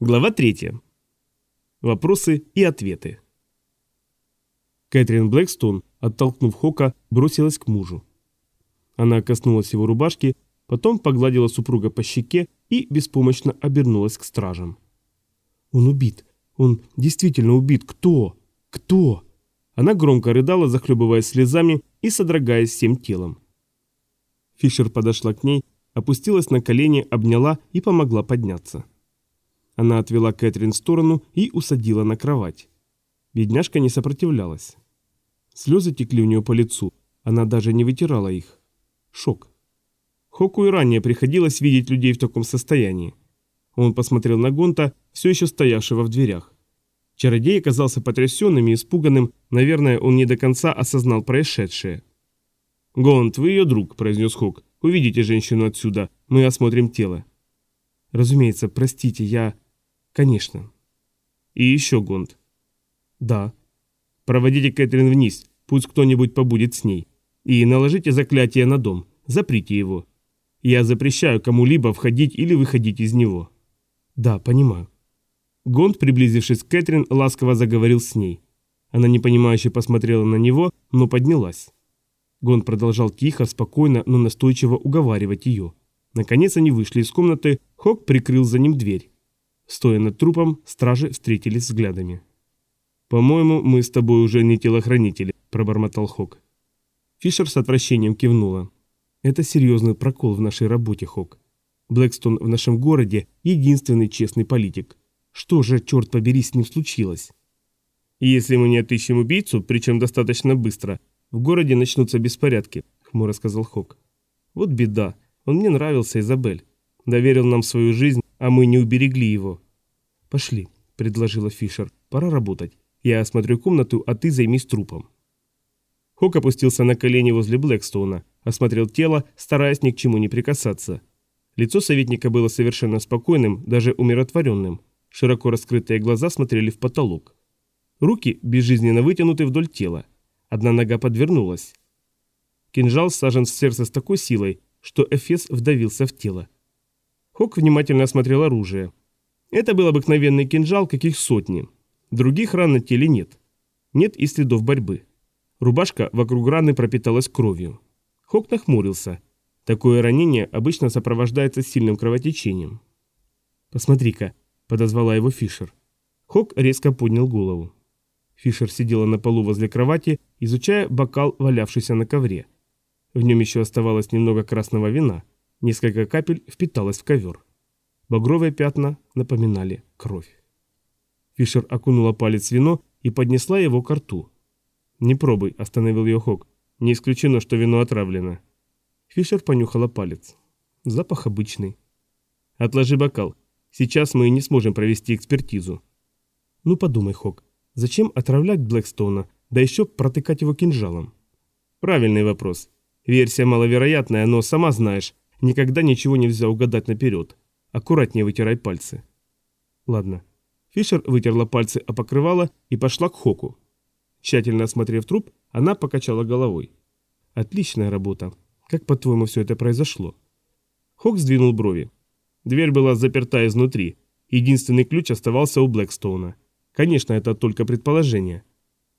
Глава 3. Вопросы и ответы. Кэтрин Блэкстон, оттолкнув Хока, бросилась к мужу. Она коснулась его рубашки, потом погладила супруга по щеке и беспомощно обернулась к стражам. «Он убит. Он действительно убит. Кто? Кто?» Она громко рыдала, захлебываясь слезами и содрогаясь всем телом. Фишер подошла к ней, опустилась на колени, обняла и помогла подняться. Она отвела Кэтрин в сторону и усадила на кровать. Бедняжка не сопротивлялась. Слезы текли у нее по лицу, она даже не вытирала их. Шок. Хоку и ранее приходилось видеть людей в таком состоянии. Он посмотрел на Гонта, все еще стоявшего в дверях. Чародей оказался потрясенным и испуганным, наверное, он не до конца осознал происшедшее. «Гонт, вы ее друг», – произнес Хок. «Увидите женщину отсюда, мы осмотрим тело». «Разумеется, простите, я...» «Конечно». «И еще, Гонт». «Да». «Проводите Кэтрин вниз, пусть кто-нибудь побудет с ней. И наложите заклятие на дом, заприте его. Я запрещаю кому-либо входить или выходить из него». «Да, понимаю». Гонт, приблизившись к Кэтрин, ласково заговорил с ней. Она непонимающе посмотрела на него, но поднялась. Гон продолжал тихо, спокойно, но настойчиво уговаривать ее. Наконец они вышли из комнаты, Хок прикрыл за ним дверь. Стоя над трупом, стражи встретились взглядами. «По-моему, мы с тобой уже не телохранители», – пробормотал Хок. Фишер с отвращением кивнула. «Это серьезный прокол в нашей работе, Хок. Блэкстон в нашем городе – единственный честный политик. Что же, черт побери, с ним случилось?» «Если мы не отыщем убийцу, причем достаточно быстро, в городе начнутся беспорядки», – хмуро сказал Хок. «Вот беда. Он мне нравился, Изабель. Доверил нам свою жизнь, а мы не уберегли его». «Пошли», – предложила Фишер. «Пора работать. Я осмотрю комнату, а ты займись трупом». Хок опустился на колени возле Блэкстоуна, осмотрел тело, стараясь ни к чему не прикасаться. Лицо советника было совершенно спокойным, даже умиротворенным. Широко раскрытые глаза смотрели в потолок. Руки безжизненно вытянуты вдоль тела. Одна нога подвернулась. Кинжал сажен в сердце с такой силой, что Эфес вдавился в тело. Хок внимательно осмотрел оружие. Это был обыкновенный кинжал, каких сотни. Других ран на теле нет. Нет и следов борьбы. Рубашка вокруг раны пропиталась кровью. Хок нахмурился. Такое ранение обычно сопровождается сильным кровотечением. «Посмотри-ка», — подозвала его Фишер. Хок резко поднял голову. Фишер сидела на полу возле кровати, изучая бокал, валявшийся на ковре. В нем еще оставалось немного красного вина — Несколько капель впиталось в ковер. Багровые пятна напоминали кровь. Фишер окунула палец в вино и поднесла его к рту. «Не пробуй», – остановил ее Хок. «Не исключено, что вино отравлено». Фишер понюхала палец. Запах обычный. «Отложи бокал. Сейчас мы не сможем провести экспертизу». «Ну подумай, Хок, зачем отравлять Блэкстоуна, да еще протыкать его кинжалом?» «Правильный вопрос. Версия маловероятная, но сама знаешь, Никогда ничего нельзя угадать наперед. Аккуратнее вытирай пальцы. Ладно. Фишер вытерла пальцы о покрывало и пошла к Хоку. Тщательно осмотрев труп, она покачала головой. Отличная работа. Как, по-твоему, все это произошло? Хок сдвинул брови. Дверь была заперта изнутри. Единственный ключ оставался у Блэкстоуна. Конечно, это только предположение.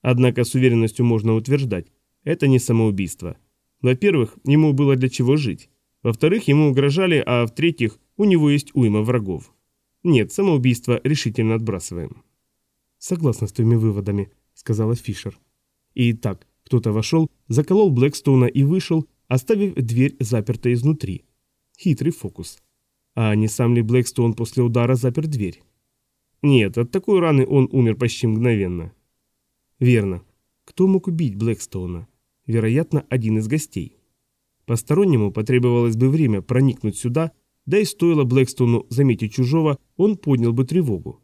Однако с уверенностью можно утверждать, это не самоубийство. Во-первых, ему было для чего жить. Во-вторых, ему угрожали, а в-третьих, у него есть уйма врагов. Нет, самоубийство решительно отбрасываем. Согласна с твоими выводами, сказала Фишер. И так, кто-то вошел, заколол Блэкстоуна и вышел, оставив дверь запертой изнутри. Хитрый фокус. А не сам ли Блэкстоун после удара запер дверь? Нет, от такой раны он умер почти мгновенно. Верно. Кто мог убить Блэкстоуна? Вероятно, один из гостей. Постороннему потребовалось бы время проникнуть сюда, да и стоило Блэкстону заметить чужого, он поднял бы тревогу.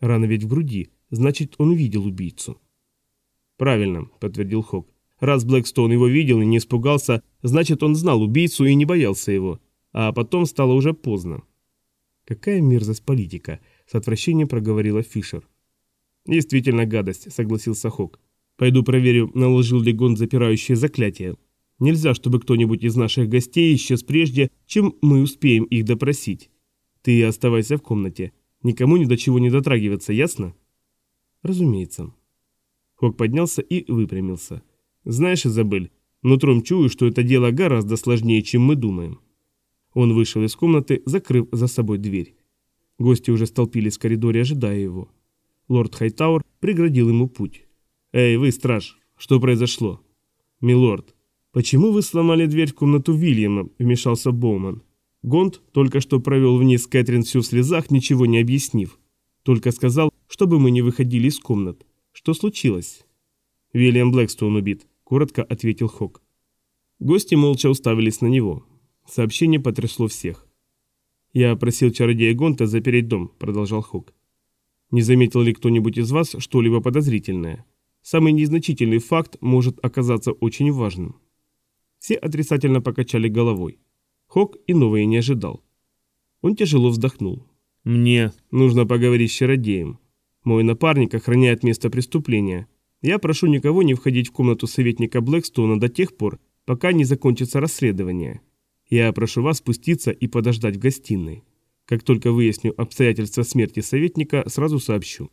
Рана ведь в груди, значит, он видел убийцу. «Правильно», — подтвердил Хок. «Раз Блэкстоун его видел и не испугался, значит, он знал убийцу и не боялся его. А потом стало уже поздно». «Какая мерзость политика», — с отвращением проговорила Фишер. «Действительно гадость», — согласился Хок. «Пойду проверю, наложил ли Гон запирающее заклятие». Нельзя, чтобы кто-нибудь из наших гостей исчез прежде, чем мы успеем их допросить. Ты оставайся в комнате. Никому ни до чего не дотрагиваться, ясно? Разумеется. Хок поднялся и выпрямился. Знаешь, Изабель, нутром чую, что это дело гораздо сложнее, чем мы думаем. Он вышел из комнаты, закрыв за собой дверь. Гости уже столпились в коридоре, ожидая его. Лорд Хайтауэр преградил ему путь. «Эй, вы, страж, что произошло?» «Милорд, почему вы сломали дверь в комнату Вильяма?» – вмешался Боуман. Гонд только что провел вниз Кэтрин всю в слезах, ничего не объяснив. Только сказал, чтобы мы не выходили из комнат. Что случилось? Вильям Блэкстоун убит, коротко ответил Хок. Гости молча уставились на него. Сообщение потрясло всех. «Я просил чародея Гонта запереть дом», — продолжал Хок. «Не заметил ли кто-нибудь из вас что-либо подозрительное? Самый незначительный факт может оказаться очень важным». Все отрицательно покачали головой. Хок и новые не ожидал. Он тяжело вздохнул. «Мне нужно поговорить с чародеем. Мой напарник охраняет место преступления. Я прошу никого не входить в комнату советника Блэкстоуна до тех пор, пока не закончится расследование. Я прошу вас спуститься и подождать в гостиной. Как только выясню обстоятельства смерти советника, сразу сообщу.